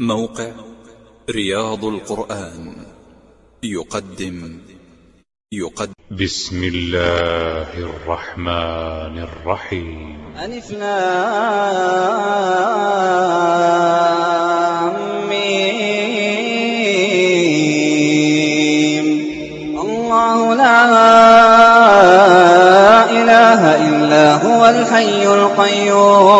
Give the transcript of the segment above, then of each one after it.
موقع رياض القرآن. يقدم. يقدم. بسم الله الرحمن الرحيم. ألف لام ميم. الله لا إله إلا هو الحي القيوم.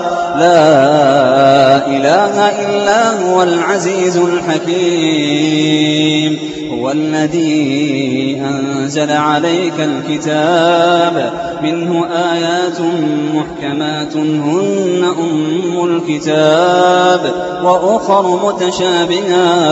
العزيز الحكيم. هو الذي أنزل عليك الكتاب. منه آيات محكمات هن أم الكتاب. وأخر متشابهات.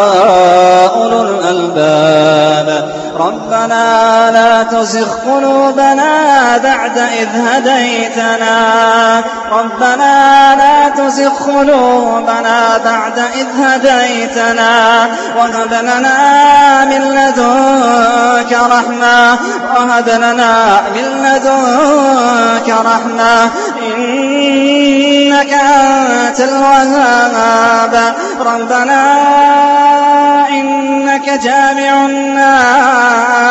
تزغ قلوبنا بعد إذ هديتنا. ربنا لا تزغ قلوبنا بعد إذ هديتنا. وهب لنا من لدنك رحمة. وهب لنا من لدنك رحمة. إنك أنت الوهاب. ربنا إنك جامع الناس.